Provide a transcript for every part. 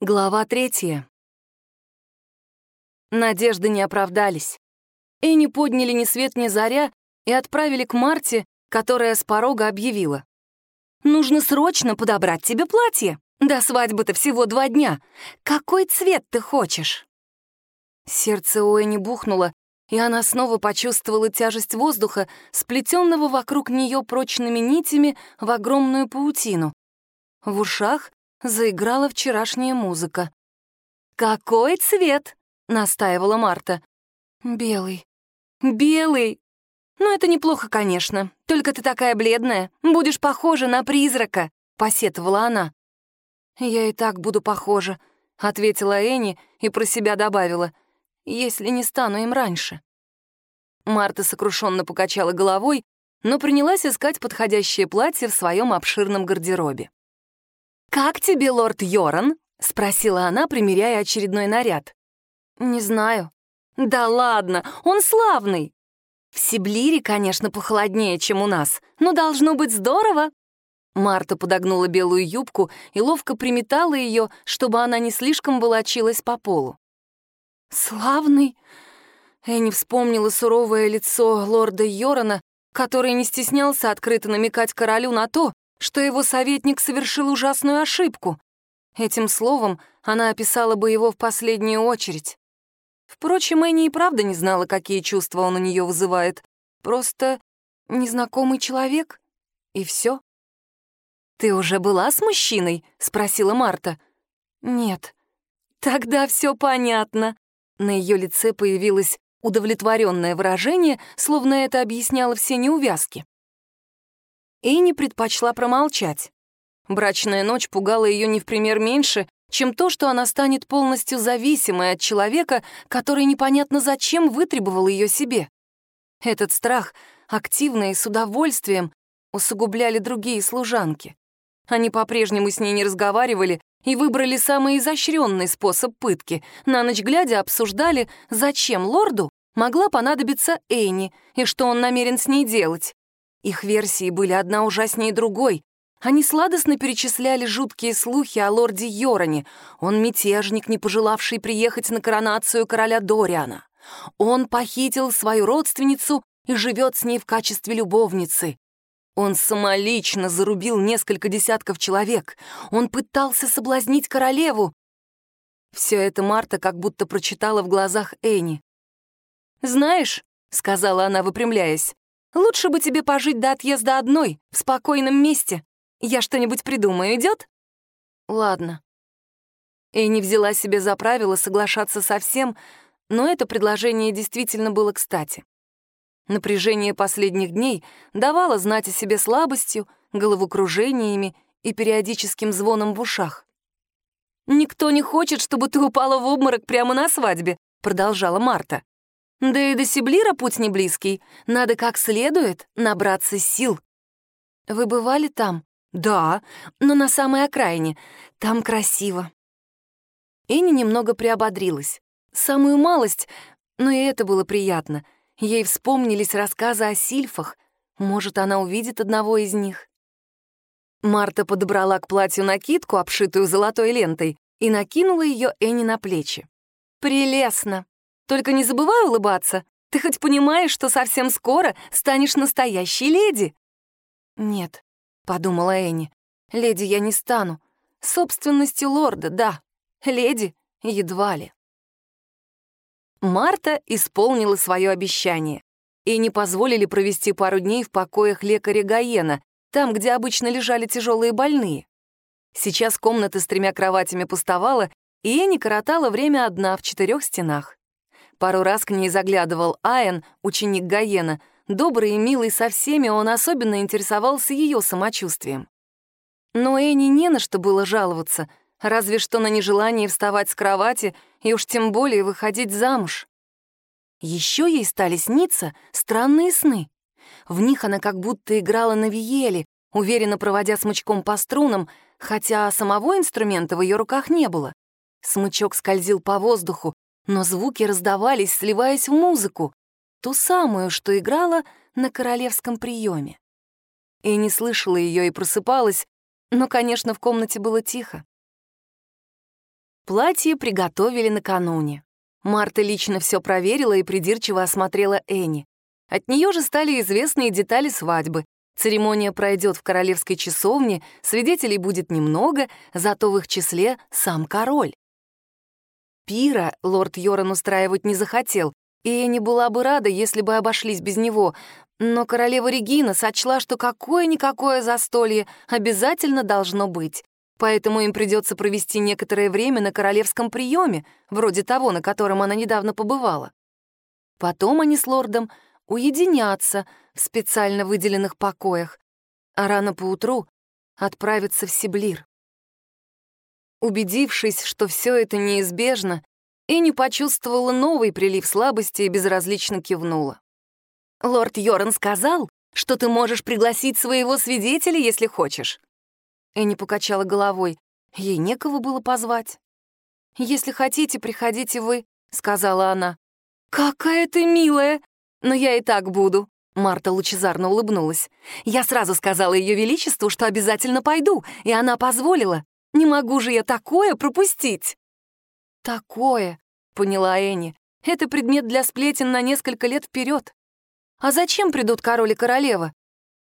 Глава третья. Надежды не оправдались. И не подняли ни свет ни заря и отправили к Марте, которая с порога объявила. «Нужно срочно подобрать тебе платье. До свадьбы-то всего два дня. Какой цвет ты хочешь?» Сердце у Энни бухнуло, и она снова почувствовала тяжесть воздуха, сплетенного вокруг нее прочными нитями в огромную паутину. В ушах заиграла вчерашняя музыка. «Какой цвет?» — настаивала Марта. «Белый. Белый. Ну, это неплохо, конечно. Только ты такая бледная. Будешь похожа на призрака», — посетовала она. «Я и так буду похожа», — ответила Энни и про себя добавила, «если не стану им раньше». Марта сокрушенно покачала головой, но принялась искать подходящее платье в своем обширном гардеробе. «Как тебе, лорд Йоран?» — спросила она, примеряя очередной наряд. «Не знаю». «Да ладно, он славный!» «В Сиблире, конечно, похолоднее, чем у нас, но должно быть здорово!» Марта подогнула белую юбку и ловко приметала ее, чтобы она не слишком волочилась по полу. «Славный!» Энни вспомнила суровое лицо лорда Йорана, который не стеснялся открыто намекать королю на то, что его советник совершил ужасную ошибку. Этим словом она описала бы его в последнюю очередь. Впрочем, Энни и правда не знала, какие чувства он у нее вызывает. Просто незнакомый человек, и все. «Ты уже была с мужчиной?» — спросила Марта. «Нет». «Тогда все понятно». На ее лице появилось удовлетворенное выражение, словно это объясняло все неувязки. Эйни предпочла промолчать. Брачная ночь пугала ее не в пример меньше, чем то, что она станет полностью зависимой от человека, который непонятно зачем вытребовал ее себе. Этот страх активно и с удовольствием усугубляли другие служанки. Они по-прежнему с ней не разговаривали и выбрали самый изощренный способ пытки. На ночь глядя обсуждали, зачем лорду могла понадобиться Эйни и что он намерен с ней делать. Их версии были одна ужаснее другой. Они сладостно перечисляли жуткие слухи о лорде Йороне. Он мятежник, не пожелавший приехать на коронацию короля Дориана. Он похитил свою родственницу и живет с ней в качестве любовницы. Он самолично зарубил несколько десятков человек. Он пытался соблазнить королеву. Все это Марта как будто прочитала в глазах Эни. «Знаешь», — сказала она, выпрямляясь, Лучше бы тебе пожить до отъезда одной, в спокойном месте. Я что-нибудь придумаю, идет? Ладно. Эйни взяла себе за правило соглашаться со всем, но это предложение действительно было кстати. Напряжение последних дней давало знать о себе слабостью, головокружениями и периодическим звоном в ушах. «Никто не хочет, чтобы ты упала в обморок прямо на свадьбе», — продолжала Марта. Да и до Сиблира путь не близкий. Надо как следует набраться сил. Вы бывали там? Да, но на самой окраине. Там красиво. Эни немного приободрилась. Самую малость, но и это было приятно. Ей вспомнились рассказы о сильфах. Может, она увидит одного из них. Марта подобрала к платью накидку, обшитую золотой лентой, и накинула ее Эни на плечи. «Прелестно! Только не забывай улыбаться. Ты хоть понимаешь, что совсем скоро станешь настоящей леди?» «Нет», — подумала Энни, — «леди я не стану. Собственностью лорда, да. Леди едва ли». Марта исполнила свое обещание и не позволили провести пару дней в покоях лекаря Гаена, там, где обычно лежали тяжелые больные. Сейчас комната с тремя кроватями пустовала, и Энни коротала время одна в четырех стенах. Пару раз к ней заглядывал Айн, ученик Гаена. Добрый и милый со всеми, он особенно интересовался ее самочувствием. Но Энни не на что было жаловаться, разве что на нежелание вставать с кровати и уж тем более выходить замуж. Еще ей стали сниться странные сны. В них она как будто играла на виеле, уверенно проводя смычком по струнам, хотя самого инструмента в ее руках не было. Смычок скользил по воздуху, но звуки раздавались, сливаясь в музыку, ту самую, что играла на королевском приеме. И не слышала ее и просыпалась, но, конечно, в комнате было тихо. Платье приготовили накануне. Марта лично все проверила и придирчиво осмотрела Энни. От нее же стали известные детали свадьбы. Церемония пройдет в королевской часовне, свидетелей будет немного, зато в их числе сам король. Пира лорд Йоран устраивать не захотел, и Энни была бы рада, если бы обошлись без него, но королева Регина сочла, что какое-никакое застолье обязательно должно быть поэтому им придется провести некоторое время на королевском приеме, вроде того, на котором она недавно побывала. Потом они с лордом уединятся в специально выделенных покоях, а рано поутру отправятся в Сиблир. Убедившись, что все это неизбежно, Энни почувствовала новый прилив слабости и безразлично кивнула. «Лорд Йоран сказал, что ты можешь пригласить своего свидетеля, если хочешь. Энни покачала головой. Ей некого было позвать. «Если хотите, приходите вы», — сказала она. «Какая ты милая! Но я и так буду». Марта лучезарно улыбнулась. «Я сразу сказала Ее Величеству, что обязательно пойду, и она позволила. Не могу же я такое пропустить!» «Такое», — поняла Энни, — «это предмет для сплетен на несколько лет вперед. А зачем придут король и королева?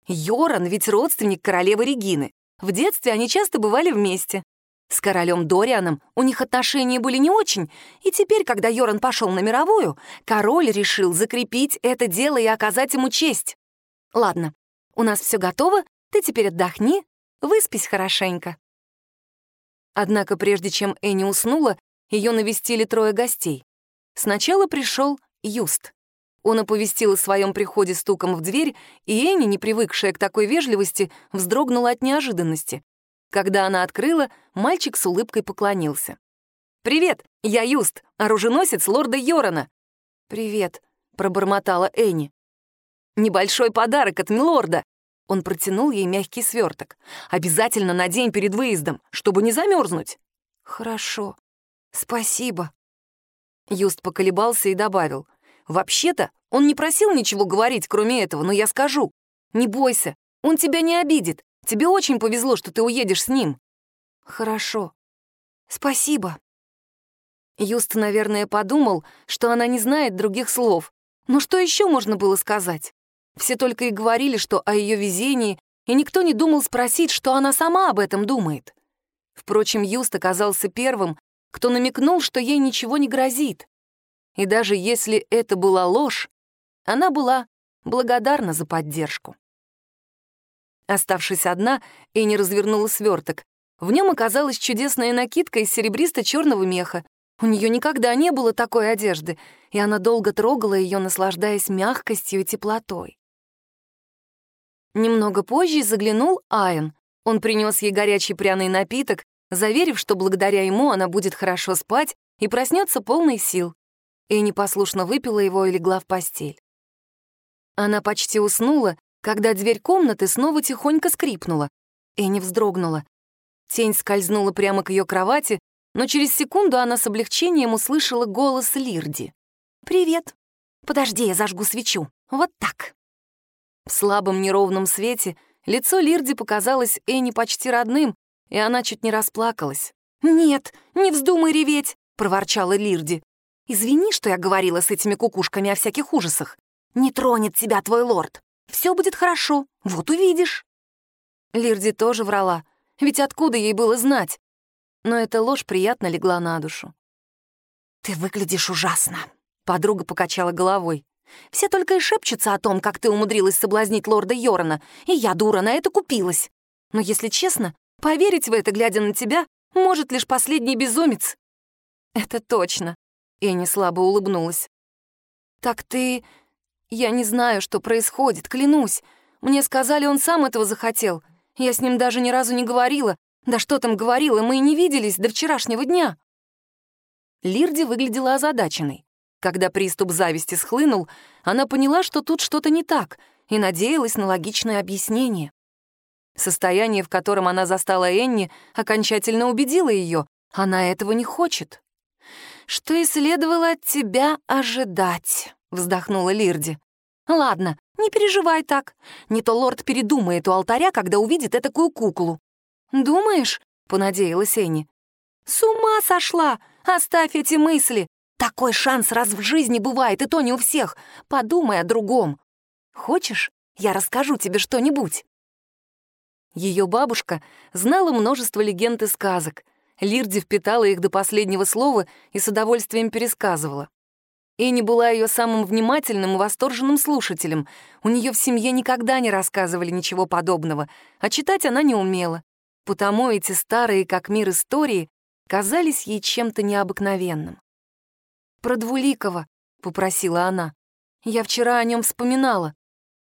Йоран ведь родственник королевы Регины. В детстве они часто бывали вместе. С королем Дорианом у них отношения были не очень, и теперь, когда Йоран пошел на мировую, король решил закрепить это дело и оказать ему честь. «Ладно, у нас все готово, ты теперь отдохни, выспись хорошенько». Однако прежде чем Энни уснула, ее навестили трое гостей. Сначала пришел Юст. Он оповестил о своем приходе стуком в дверь, и Энни, не привыкшая к такой вежливости, вздрогнула от неожиданности. Когда она открыла, мальчик с улыбкой поклонился. «Привет, я Юст, оруженосец лорда Йорона». «Привет», — пробормотала Энни. «Небольшой подарок от милорда». Он протянул ей мягкий сверток. «Обязательно надень перед выездом, чтобы не замерзнуть». «Хорошо. Спасибо». Юст поколебался и добавил. Вообще-то он не просил ничего говорить, кроме этого, но я скажу. Не бойся, он тебя не обидит. Тебе очень повезло, что ты уедешь с ним. Хорошо. Спасибо. Юст, наверное, подумал, что она не знает других слов. Но что еще можно было сказать? Все только и говорили, что о ее везении, и никто не думал спросить, что она сама об этом думает. Впрочем, Юст оказался первым, кто намекнул, что ей ничего не грозит. И даже если это была ложь, она была благодарна за поддержку. Оставшись одна, Энни развернула сверток. В нем оказалась чудесная накидка из серебристо-черного меха. У нее никогда не было такой одежды, и она долго трогала ее, наслаждаясь мягкостью и теплотой. Немного позже заглянул Айн. Он принес ей горячий пряный напиток, заверив, что благодаря ему она будет хорошо спать и проснется полной сил и непослушно выпила его и легла в постель. Она почти уснула, когда дверь комнаты снова тихонько скрипнула. Энни вздрогнула. Тень скользнула прямо к ее кровати, но через секунду она с облегчением услышала голос Лирди. «Привет. Подожди, я зажгу свечу. Вот так». В слабом неровном свете лицо Лирди показалось Энни почти родным, и она чуть не расплакалась. «Нет, не вздумай реветь», — проворчала Лирди. Извини, что я говорила с этими кукушками о всяких ужасах. Не тронет тебя твой лорд. Все будет хорошо, вот увидишь». Лирди тоже врала, ведь откуда ей было знать? Но эта ложь приятно легла на душу. «Ты выглядишь ужасно», — подруга покачала головой. «Все только и шепчутся о том, как ты умудрилась соблазнить лорда Йорона, и я, дура, на это купилась. Но, если честно, поверить в это, глядя на тебя, может лишь последний безумец». «Это точно», Энни слабо улыбнулась. «Так ты... Я не знаю, что происходит, клянусь. Мне сказали, он сам этого захотел. Я с ним даже ни разу не говорила. Да что там говорила, мы и не виделись до вчерашнего дня». Лирди выглядела озадаченной. Когда приступ зависти схлынул, она поняла, что тут что-то не так, и надеялась на логичное объяснение. Состояние, в котором она застала Энни, окончательно убедило ее. Она этого не хочет что и следовало от тебя ожидать», — вздохнула Лирди. «Ладно, не переживай так. Не то лорд передумает у алтаря, когда увидит этакую куклу». «Думаешь?» — понадеялась Энни. «С ума сошла! Оставь эти мысли! Такой шанс раз в жизни бывает, и то не у всех. Подумай о другом. Хочешь, я расскажу тебе что-нибудь?» Ее бабушка знала множество легенд и сказок. Лирди впитала их до последнего слова и с удовольствием пересказывала. Эни была ее самым внимательным и восторженным слушателем. У нее в семье никогда не рассказывали ничего подобного, а читать она не умела. Потому эти старые, как мир истории, казались ей чем-то необыкновенным. «Про Двуликова», — попросила она. «Я вчера о нем вспоминала».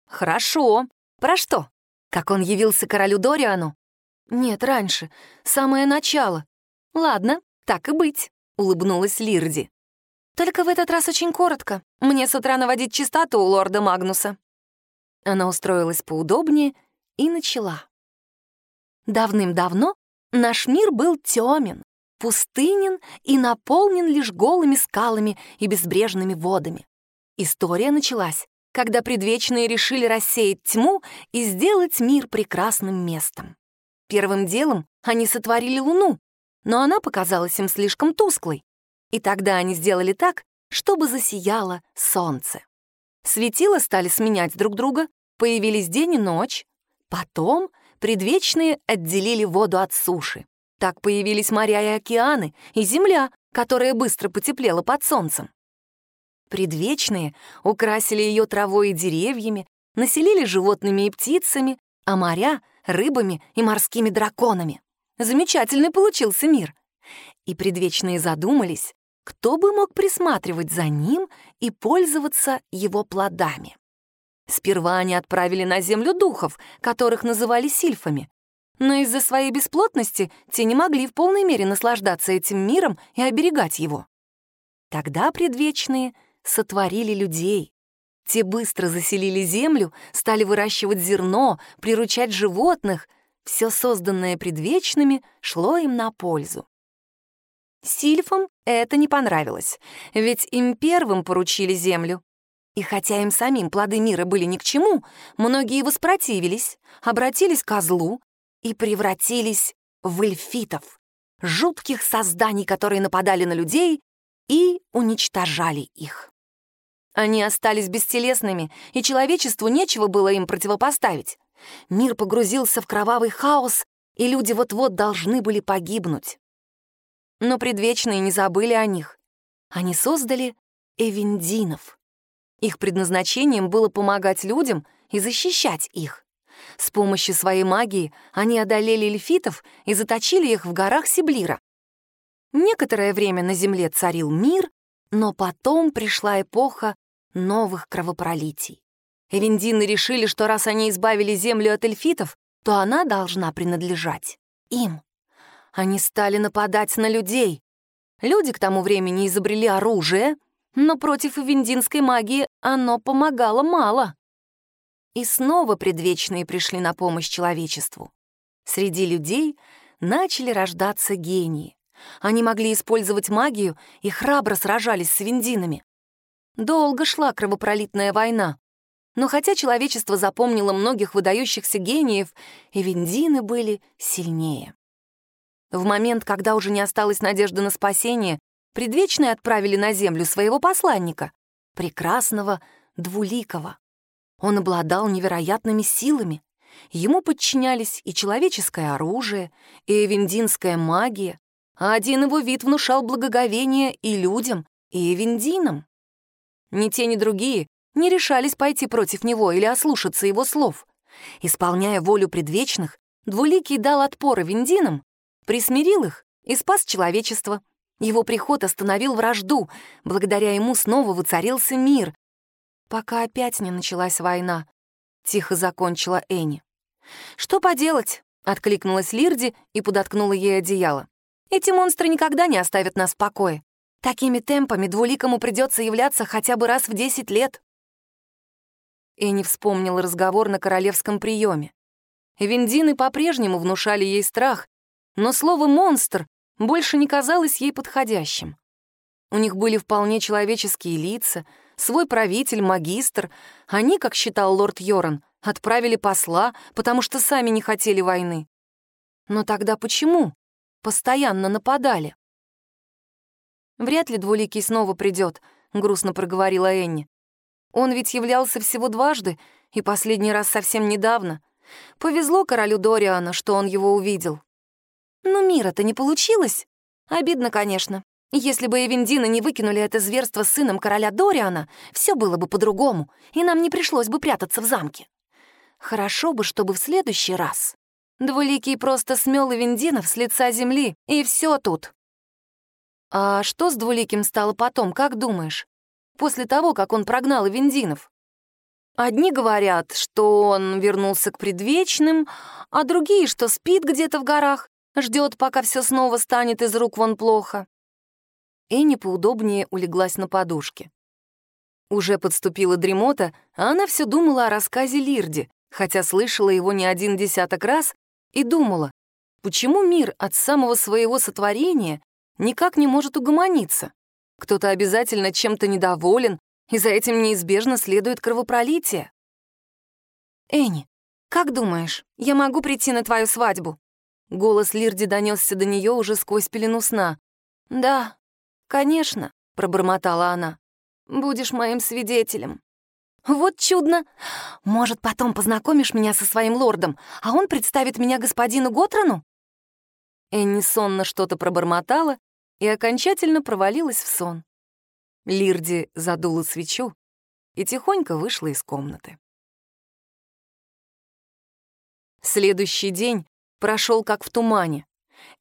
«Хорошо. Про что? Как он явился королю Дориану?» «Нет, раньше. Самое начало». «Ладно, так и быть», — улыбнулась Лирди. Только в этот раз очень коротко. Мне с утра наводить чистоту у лорда Магнуса». Она устроилась поудобнее и начала. Давным-давно наш мир был темен, пустынен и наполнен лишь голыми скалами и безбрежными водами. История началась, когда предвечные решили рассеять тьму и сделать мир прекрасным местом. Первым делом они сотворили Луну, но она показалась им слишком тусклой, и тогда они сделали так, чтобы засияло солнце. Светила стали сменять друг друга, появились день и ночь. Потом предвечные отделили воду от суши. Так появились моря и океаны, и земля, которая быстро потеплела под солнцем. Предвечные украсили ее травой и деревьями, населили животными и птицами, а моря — рыбами и морскими драконами. Замечательный получился мир. И предвечные задумались, кто бы мог присматривать за ним и пользоваться его плодами? Сперва они отправили на землю духов, которых называли сильфами. Но из-за своей бесплотности те не могли в полной мере наслаждаться этим миром и оберегать его. Тогда предвечные сотворили людей. Те быстро заселили землю, стали выращивать зерно, приручать животных. Все созданное предвечными шло им на пользу. Сильфам это не понравилось, ведь им первым поручили землю. И хотя им самим плоды мира были ни к чему, многие воспротивились, обратились к злу и превратились в эльфитов, жутких созданий, которые нападали на людей и уничтожали их. Они остались бестелесными, и человечеству нечего было им противопоставить. Мир погрузился в кровавый хаос, и люди вот-вот должны были погибнуть. Но предвечные не забыли о них. Они создали эвендинов. Их предназначением было помогать людям и защищать их. С помощью своей магии они одолели эльфитов и заточили их в горах Сиблира. Некоторое время на земле царил мир, но потом пришла эпоха новых кровопролитий. Эвендины решили, что раз они избавили землю от эльфитов, то она должна принадлежать им. Они стали нападать на людей. Люди к тому времени изобрели оружие, но против вендинской магии оно помогало мало. И снова предвечные пришли на помощь человечеству. Среди людей начали рождаться гении. Они могли использовать магию и храбро сражались с вендинами. Долго шла кровопролитная война. Но хотя человечество запомнило многих выдающихся гениев, и вендины были сильнее. В момент, когда уже не осталось надежды на спасение, предвечные отправили на землю своего посланника, прекрасного Двуликого. Он обладал невероятными силами. Ему подчинялись и человеческое оружие, и эвендинская магия, а один его вид внушал благоговение и людям, и эвендинам. Ни те, ни другие не решались пойти против него или ослушаться его слов. Исполняя волю предвечных, Двуликий дал отпор эвендинам присмирил их и спас человечество. Его приход остановил вражду, благодаря ему снова воцарился мир. Пока опять не началась война, тихо закончила Энни. «Что поделать?» — откликнулась Лирди и подоткнула ей одеяло. «Эти монстры никогда не оставят нас в покое. Такими темпами двуликому придется являться хотя бы раз в десять лет». Энни вспомнила разговор на королевском приеме. Виндины по-прежнему внушали ей страх, но слово «монстр» больше не казалось ей подходящим. У них были вполне человеческие лица, свой правитель, магистр. Они, как считал лорд Йоран, отправили посла, потому что сами не хотели войны. Но тогда почему? постоянно нападали. «Вряд ли Двуликий снова придет», — грустно проговорила Энни. «Он ведь являлся всего дважды, и последний раз совсем недавно. Повезло королю Дориана, что он его увидел». «Но мира-то не получилось. Обидно, конечно. Если бы Эвендины не выкинули это зверство с сыном короля Дориана, все было бы по-другому, и нам не пришлось бы прятаться в замке. Хорошо бы, чтобы в следующий раз Двуликий просто смел Эвендинов с лица земли, и все тут. А что с Двуликим стало потом, как думаешь? После того, как он прогнал Эвендинов? Одни говорят, что он вернулся к предвечным, а другие, что спит где-то в горах, ждет, пока все снова станет из рук вон плохо. Энни поудобнее улеглась на подушке. Уже подступила дремота, а она все думала о рассказе Лирди, хотя слышала его не один десяток раз и думала, почему мир от самого своего сотворения никак не может угомониться? Кто-то обязательно чем-то недоволен, и за этим неизбежно следует кровопролитие. «Энни, как думаешь, я могу прийти на твою свадьбу?» Голос Лирди донесся до нее уже сквозь пелену сна. «Да, конечно», — пробормотала она. «Будешь моим свидетелем». «Вот чудно! Может, потом познакомишь меня со своим лордом, а он представит меня господину Готрону?» Энни сонно что-то пробормотала и окончательно провалилась в сон. Лирди задула свечу и тихонько вышла из комнаты. Следующий день прошел как в тумане.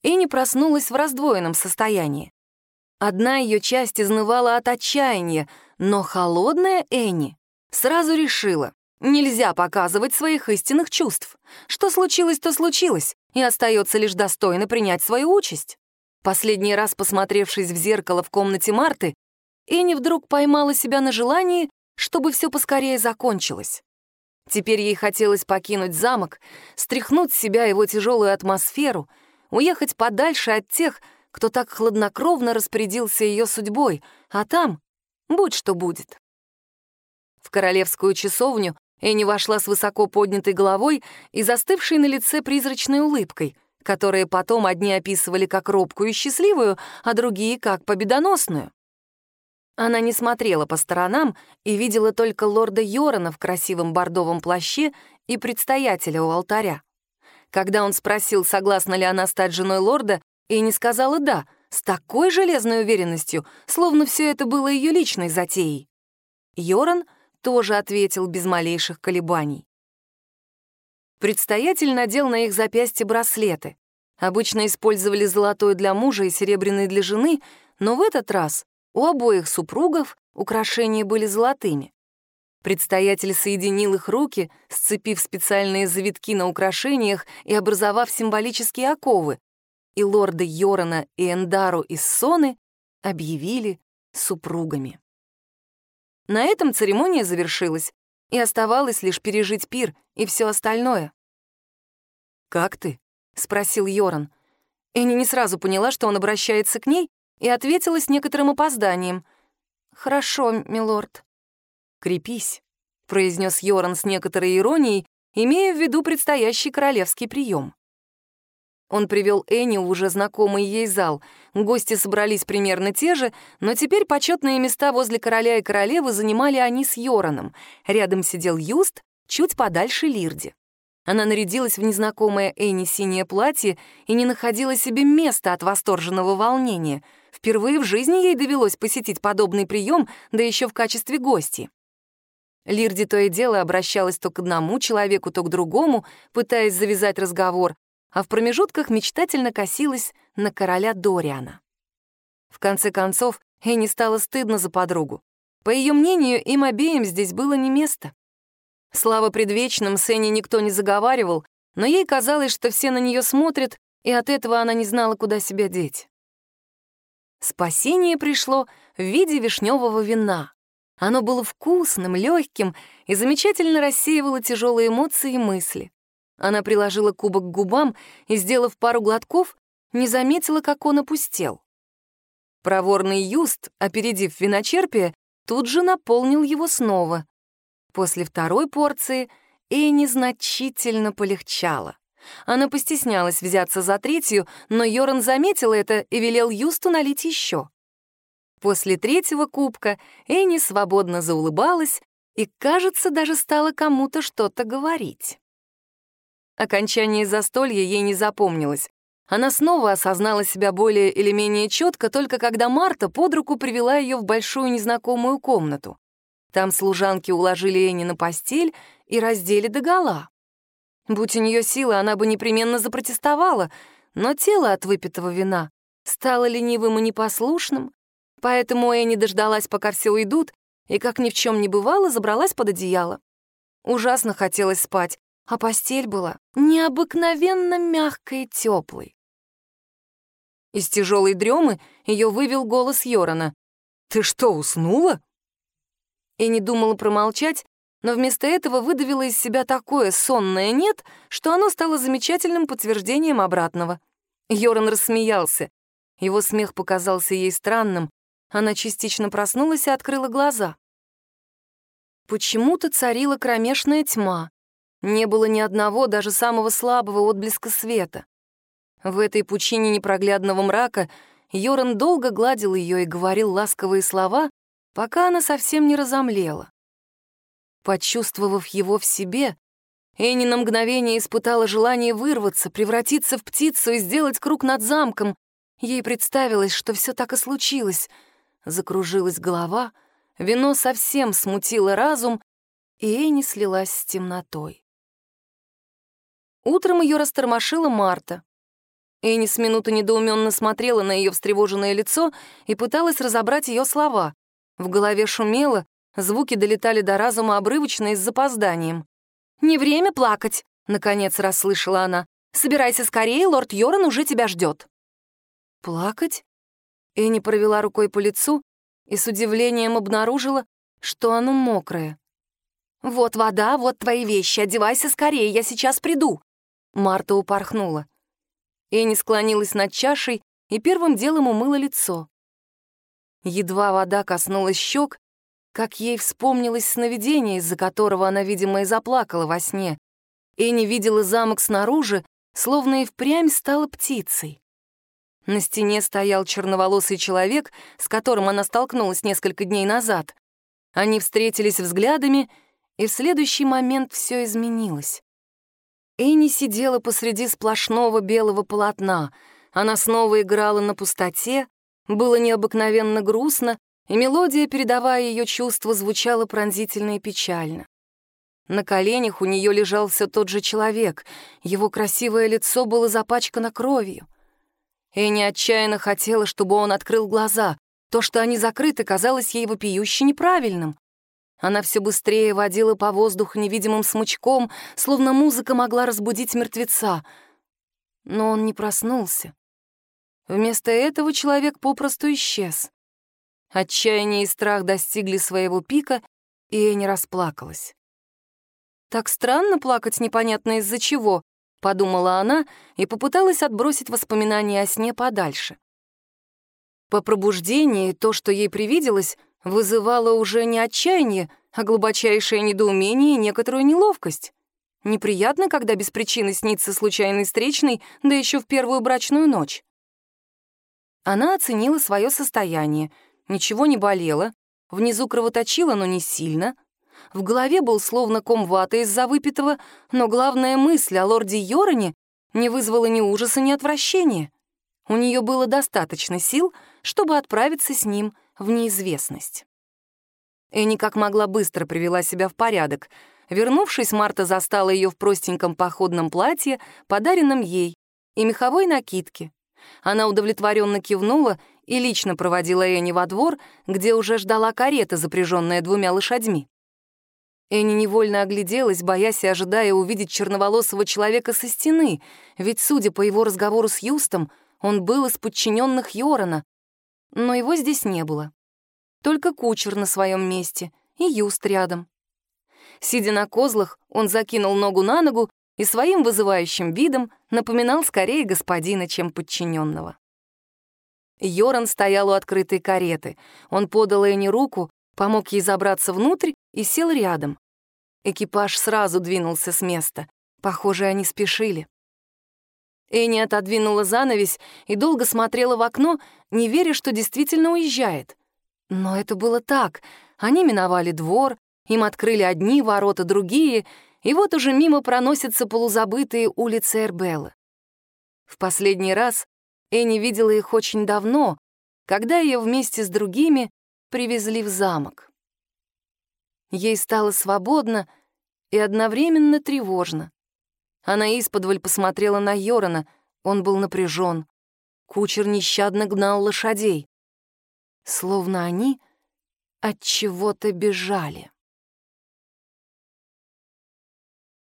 Энни проснулась в раздвоенном состоянии. Одна ее часть изнывала от отчаяния, но холодная Энни Сразу решила, нельзя показывать своих истинных чувств. Что случилось, то случилось, и остается лишь достойно принять свою участь. Последний раз, посмотревшись в зеркало в комнате Марты, Энни вдруг поймала себя на желании, чтобы все поскорее закончилось. Теперь ей хотелось покинуть замок, стряхнуть с себя его тяжелую атмосферу, уехать подальше от тех, кто так хладнокровно распорядился ее судьбой, а там будь что будет. В королевскую часовню Энни вошла с высоко поднятой головой и застывшей на лице призрачной улыбкой, которые потом одни описывали как робкую и счастливую, а другие — как победоносную. Она не смотрела по сторонам и видела только лорда Йорона в красивом бордовом плаще и предстоятеля у алтаря. Когда он спросил, согласна ли она стать женой лорда, Энни сказала «да», с такой железной уверенностью, словно все это было ее личной затеей. Йоран — тоже ответил без малейших колебаний. Предстоятель надел на их запястье браслеты. Обычно использовали золотой для мужа и серебряный для жены, но в этот раз у обоих супругов украшения были золотыми. Предстоятель соединил их руки, сцепив специальные завитки на украшениях и образовав символические оковы, и лорды Йорона и Эндару из Соны объявили супругами. На этом церемония завершилась, и оставалось лишь пережить пир и все остальное. «Как ты?» — спросил Йоран. Энни не сразу поняла, что он обращается к ней, и ответила с некоторым опозданием. «Хорошо, милорд». «Крепись», — произнес Йоран с некоторой иронией, имея в виду предстоящий королевский прием. Он привел Энни в уже знакомый ей зал. Гости собрались примерно те же, но теперь почетные места возле короля и королевы занимали они с Йораном. Рядом сидел Юст, чуть подальше Лирди. Она нарядилась в незнакомое Энни синее платье и не находила себе места от восторженного волнения. Впервые в жизни ей довелось посетить подобный прием, да еще в качестве гости. Лирди то и дело обращалась то к одному человеку, то к другому, пытаясь завязать разговор, а в промежутках мечтательно косилась на короля Дориана. В конце концов, Энни стало стыдно за подругу. По ее мнению, им обеим здесь было не место. Слава предвечным, с Энни никто не заговаривал, но ей казалось, что все на нее смотрят, и от этого она не знала, куда себя деть. Спасение пришло в виде вишневого вина. Оно было вкусным, легким и замечательно рассеивало тяжелые эмоции и мысли. Она приложила кубок к губам и, сделав пару глотков, не заметила, как он опустел. Проворный Юст, опередив виночерпие, тут же наполнил его снова. После второй порции Энни значительно полегчало. Она постеснялась взяться за третью, но Йоран заметил это и велел Юсту налить еще. После третьего кубка Энни свободно заулыбалась и, кажется, даже стала кому-то что-то говорить. Окончание застолья ей не запомнилось. Она снова осознала себя более или менее четко, только когда Марта под руку привела ее в большую незнакомую комнату. Там служанки уложили Энни на постель и раздели догола. Будь у нее силы, она бы непременно запротестовала, но тело от выпитого вина стало ленивым и непослушным, поэтому Энни дождалась, пока все уйдут, и, как ни в чем не бывало, забралась под одеяло. Ужасно хотелось спать, а постель была необыкновенно мягкой и теплой. Из тяжелой дремы ее вывел голос Йорона. «Ты что, уснула?» И не думала промолчать, но вместо этого выдавила из себя такое сонное «нет», что оно стало замечательным подтверждением обратного. Йоран рассмеялся. Его смех показался ей странным. Она частично проснулась и открыла глаза. Почему-то царила кромешная тьма. Не было ни одного, даже самого слабого отблеска света. В этой пучине непроглядного мрака Йоран долго гладил ее и говорил ласковые слова, пока она совсем не разомлела. Почувствовав его в себе, Энни на мгновение испытала желание вырваться, превратиться в птицу и сделать круг над замком. Ей представилось, что все так и случилось. Закружилась голова, вино совсем смутило разум, и Энни слилась с темнотой. Утром ее растормошила Марта. Энни с минуты недоуменно смотрела на ее встревоженное лицо и пыталась разобрать ее слова. В голове шумело, звуки долетали до разума обрывочно и с запозданием. «Не время плакать», — наконец расслышала она. «Собирайся скорее, лорд Йоран уже тебя ждет. «Плакать?» Энни провела рукой по лицу и с удивлением обнаружила, что оно мокрое. «Вот вода, вот твои вещи, одевайся скорее, я сейчас приду», Марта упорхнула. Энни склонилась над чашей и первым делом умыла лицо. Едва вода коснулась щек, как ей вспомнилось сновидение, из-за которого она, видимо, и заплакала во сне. Энни видела замок снаружи, словно и впрямь стала птицей. На стене стоял черноволосый человек, с которым она столкнулась несколько дней назад. Они встретились взглядами, и в следующий момент все изменилось. Энни сидела посреди сплошного белого полотна. Она снова играла на пустоте, было необыкновенно грустно, и мелодия, передавая ее чувства, звучала пронзительно и печально. На коленях у нее лежал все тот же человек, его красивое лицо было запачкано кровью. Энни отчаянно хотела, чтобы он открыл глаза. То, что они закрыты, казалось ей вопиюще неправильным. Она все быстрее водила по воздуху невидимым смычком, словно музыка могла разбудить мертвеца. Но он не проснулся. Вместо этого человек попросту исчез. Отчаяние и страх достигли своего пика, и Энни расплакалась. «Так странно плакать непонятно из-за чего», — подумала она и попыталась отбросить воспоминания о сне подальше. По пробуждении то, что ей привиделось, вызывало уже не отчаяние, а глубочайшее недоумение и некоторую неловкость. Неприятно, когда без причины снится случайный встречный, да еще в первую брачную ночь. Она оценила свое состояние. Ничего не болело, внизу кровоточило, но не сильно. В голове был словно ком ваты из-за выпитого, но главная мысль о лорде Йороне не вызвала ни ужаса, ни отвращения. У нее было достаточно сил, чтобы отправиться с ним в неизвестность. Энни как могла быстро привела себя в порядок. Вернувшись, Марта застала ее в простеньком походном платье, подаренном ей, и меховой накидке. Она удовлетворенно кивнула и лично проводила Энни во двор, где уже ждала карета, запряженная двумя лошадьми. Энни невольно огляделась, боясь и ожидая увидеть черноволосого человека со стены, ведь, судя по его разговору с Юстом, он был из подчиненных Йорона, но его здесь не было. Только кучер на своем месте и Юст рядом. Сидя на козлах, он закинул ногу на ногу и своим вызывающим видом напоминал скорее господина, чем подчиненного. Йоран стоял у открытой кареты. Он подал Энни руку, помог ей забраться внутрь и сел рядом. Экипаж сразу двинулся с места. Похоже, они спешили. Энни отодвинула занавесь и долго смотрела в окно, не веря, что действительно уезжает. Но это было так. Они миновали двор, им открыли одни ворота, другие, и вот уже мимо проносятся полузабытые улицы Эрбелла. В последний раз Энни видела их очень давно, когда ее вместе с другими привезли в замок. Ей стало свободно и одновременно тревожно. Она исподволь посмотрела на Йорона, он был напряжен. Кучер нещадно гнал лошадей. Словно они от чего-то бежали.